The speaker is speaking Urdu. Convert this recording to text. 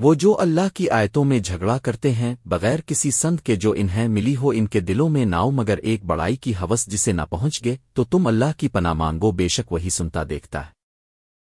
وہ جو اللہ کی آیتوں میں جھگڑا کرتے ہیں، بغیر کسی سند کے جو انہیں ملی ہو ان کے دلوں میں ناؤ، مگر ایک بڑائی کی حوث جسے نہ پہنچ گئے، تو تم اللہ کی پناہ مانگو، بے شک وہی سنتا دیکھتا ہے۔